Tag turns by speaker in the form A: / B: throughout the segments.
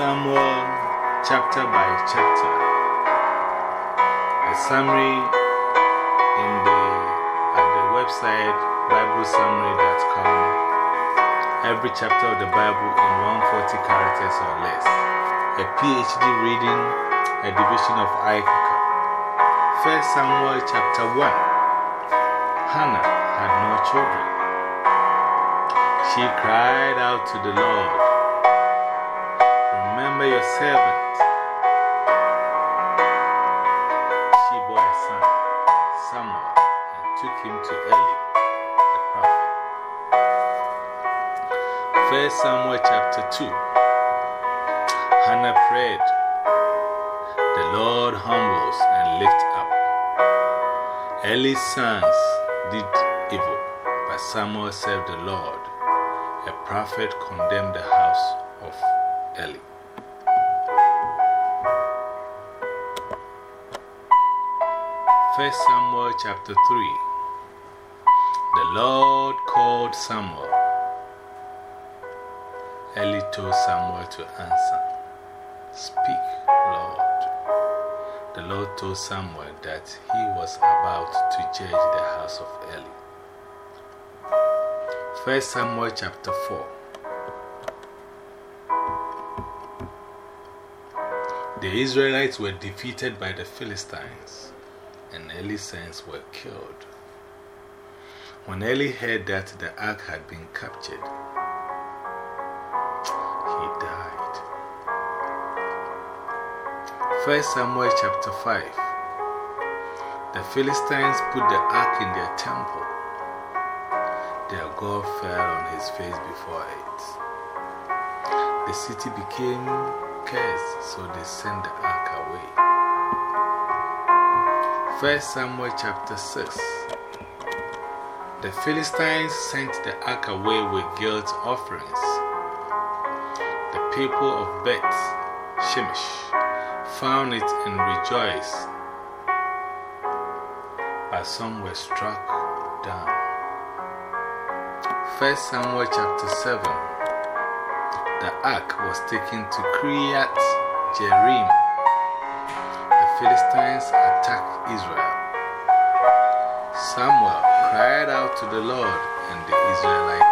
A: Samuel chapter by chapter. A summary in the, at the website BibleSummary.com. Every chapter of the Bible in 140 characters or less. A PhD reading, a division of Ikuka. First Samuel chapter 1. Hannah had no children. She cried out to the Lord remember your servant. She bore a son, Samuel, and took him to Eli, the prophet. First Samuel chapter 2 Hannah prayed, The Lord humbles and lifts up. Eli's sons did evil, but Samuel served the Lord. A prophet condemned the house of Eli. First Samuel chapter 3 The Lord called Samuel. Eli told Samuel to answer. Speak, Lord. The Lord told Samuel that he was about to judge the house of Eli. 1 Samuel chapter 4 The Israelites were defeated by the Philistines and Eli's sons were killed. When Eli heard that the ark had been captured, he died. 1 Samuel chapter 5 The Philistines put the ark in their temple. Their God fell on his face before it. The city became cursed, so they sent the ark away. 1 Samuel chapter 6 The Philistines sent the ark away with guilt offerings. The people of Beth Shemesh found it and rejoiced, but some were struck down. 1 Samuel chapter 7 The ark was taken to Kiriath Jearim. Philistines attack Israel. Samuel cried out to the Lord, and the Israelites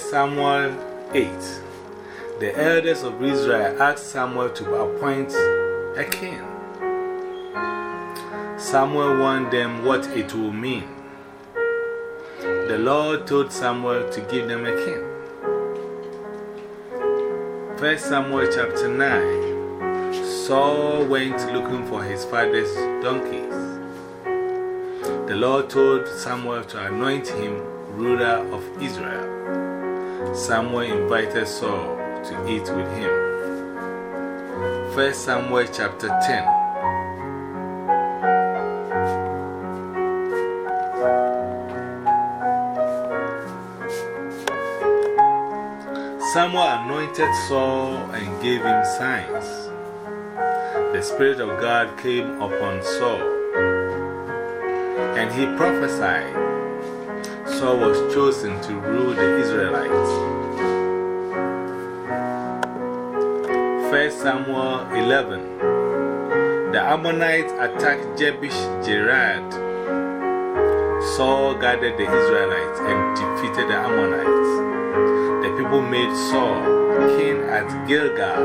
A: Samuel 8 The elders of Israel asked Samuel to appoint a king. Samuel warned them what it will mean. The Lord told Samuel to give them a king. First Samuel chapter 9 Saul went looking for his father's donkeys. The Lord told Samuel to anoint him ruler of Israel. Samuel invited Saul to eat with him. 1 Samuel chapter 10 Samuel anointed Saul and gave him signs. The Spirit of God came upon Saul, and he prophesied. Saul was chosen to rule the Israelites. 1 Samuel 11 The Ammonites attacked Jabesh Gilead. Saul gathered the Israelites and defeated the Ammonites. The people made Saul king at Gilgal.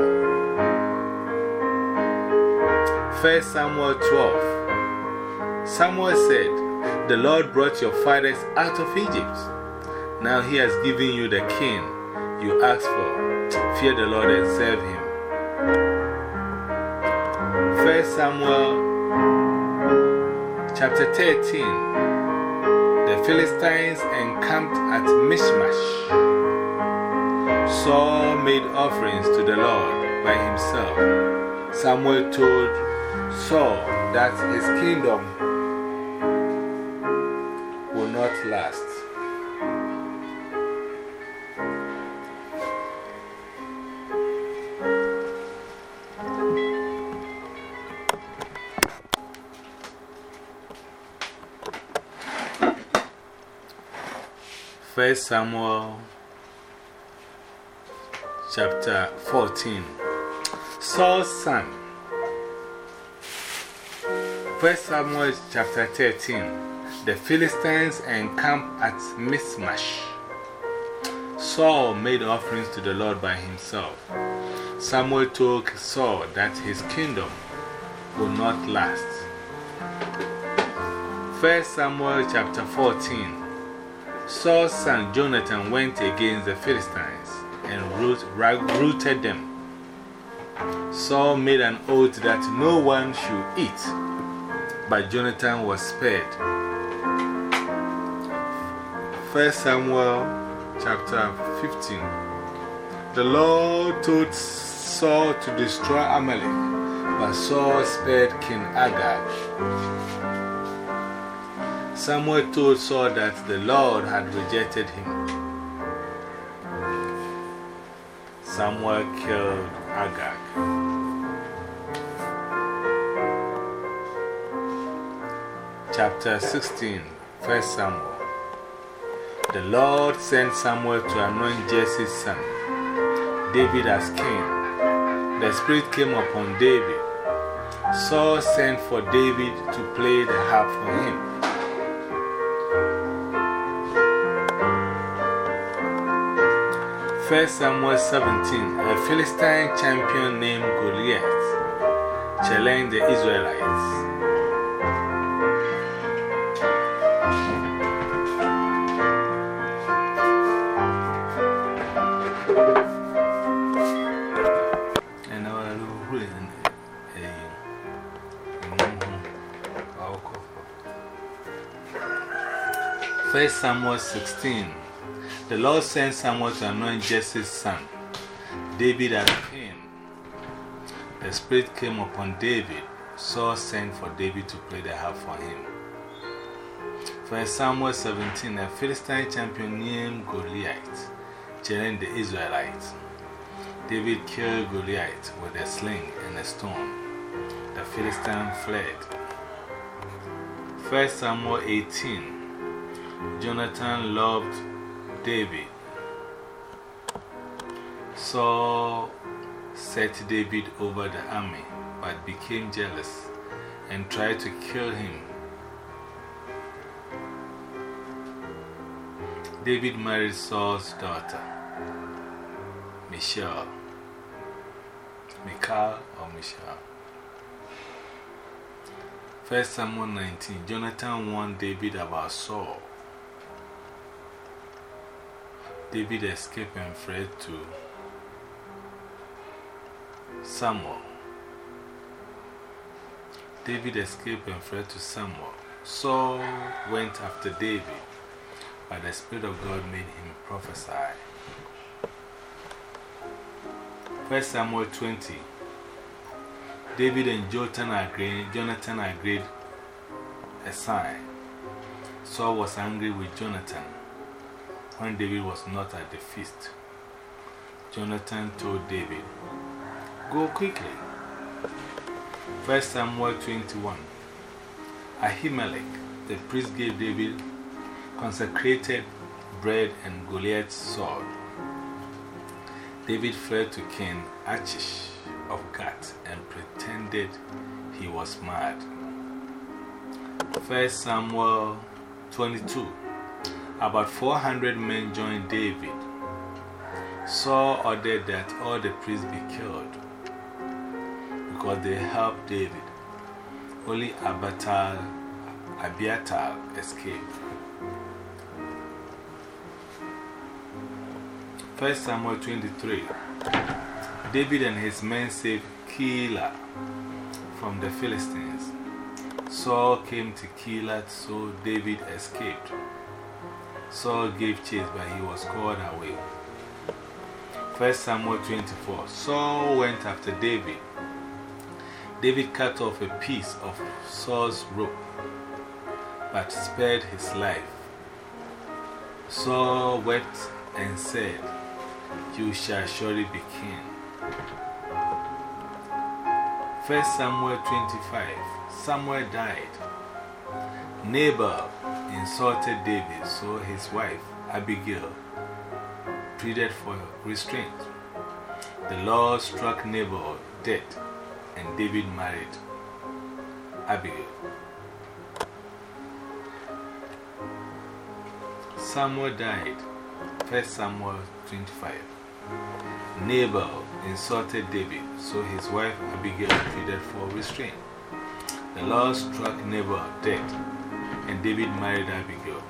A: 1 Samuel 12 Samuel said, The Lord brought your fathers out of Egypt. Now he has given you the king you asked for. Fear the Lord and serve him. 1 Samuel chapter 13 The Philistines encamped at Michmash. Saul made offerings to the Lord by himself. Samuel told Saul that his kingdom last. First Samuel chapter 14 Saul's son. First Samuel chapter 13 The Philistines encamp at Michmash. Saul made offerings to the Lord by himself. Samuel told Saul that his kingdom would not last. 1 Samuel chapter 14 Saul's son Jonathan went against the Philistines and routed them. Saul made an oath that no one should eat, but Jonathan was spared. 1 Samuel chapter 15 The Lord told Saul to destroy Amalek, but Saul spared King Agag. Samuel told Saul that the Lord had rejected him. Samuel killed Agag. Chapter 16, 1 Samuel. The Lord sent Samuel to anoint Jesse's son, David as king. The Spirit came upon David. Saul sent for David to play the harp for him. 1 Samuel 17 A Philistine champion named Goliath challenged the Israelites. 1 Samuel 16 The Lord sent Samuel to anoint Jesse's son, David, as king. The Spirit came upon David. Saul sent for David to play the harp for him. 1 Samuel 17 A Philistine champion named Goliath challenged the Israelites. David killed Goliath with a sling and a stone. The Philistine fled. 1 Samuel 18 Jonathan loved David. Saul set David over the army, but became jealous and tried to kill him. David married Saul's daughter, Michelle. Michal or Michelle. 1 Samuel 19 Jonathan warned David about Saul. David escaped and fled to Samuel. David escaped and fled to Samuel. Saul went after David, but the Spirit of God made him prophesy. 1 Samuel 20 David and Jonathan agreed, Jonathan agreed a sign. Saul was angry with Jonathan when David was not at the feast. Jonathan told David, Go quickly. 1 Samuel 21 Ahimelech, the priest, gave David consecrated bread and Goliath's sword. David fled to King Achish of Gath and pretended he was mad. 1 Samuel 22 About 400 men joined David. Saul ordered that all the priests be killed because they helped David. Only Abiathar, Abiathar escaped. 1 Samuel 23 David and his men saved Keilah from the Philistines. Saul came to Keilah, so David escaped. Saul gave chase, but he was called away. 1 Samuel 24 Saul went after David. David cut off a piece of Saul's rope, but spared his life. Saul wept and said, You shall surely be king. 1 Samuel 25 Samuel died. Nabal insulted David, so his wife, Abigail, pleaded for restraint. The Lord struck Nabal dead, and David married Abigail. Samuel died. 1 Samuel 25. Nabal insulted David, so his wife Abigail pleaded for restraint. The Lord struck Nabal dead, and David married Abigail.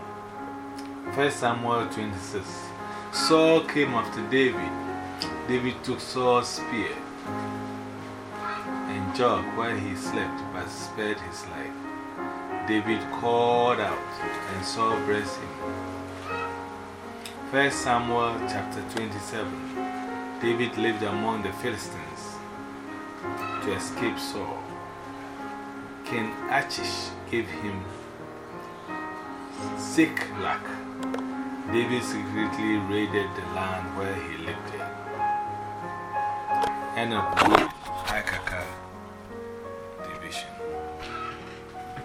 A: 1 Samuel 26 Saul came after David. David took Saul's spear and jogged while he slept, but spared his life. David called out, and Saul blessed him. 1 Samuel chapter 27 David lived among the Philistines to escape Saul. King Achish gave him Ziklag. David secretly raided the land where he lived. End of the book.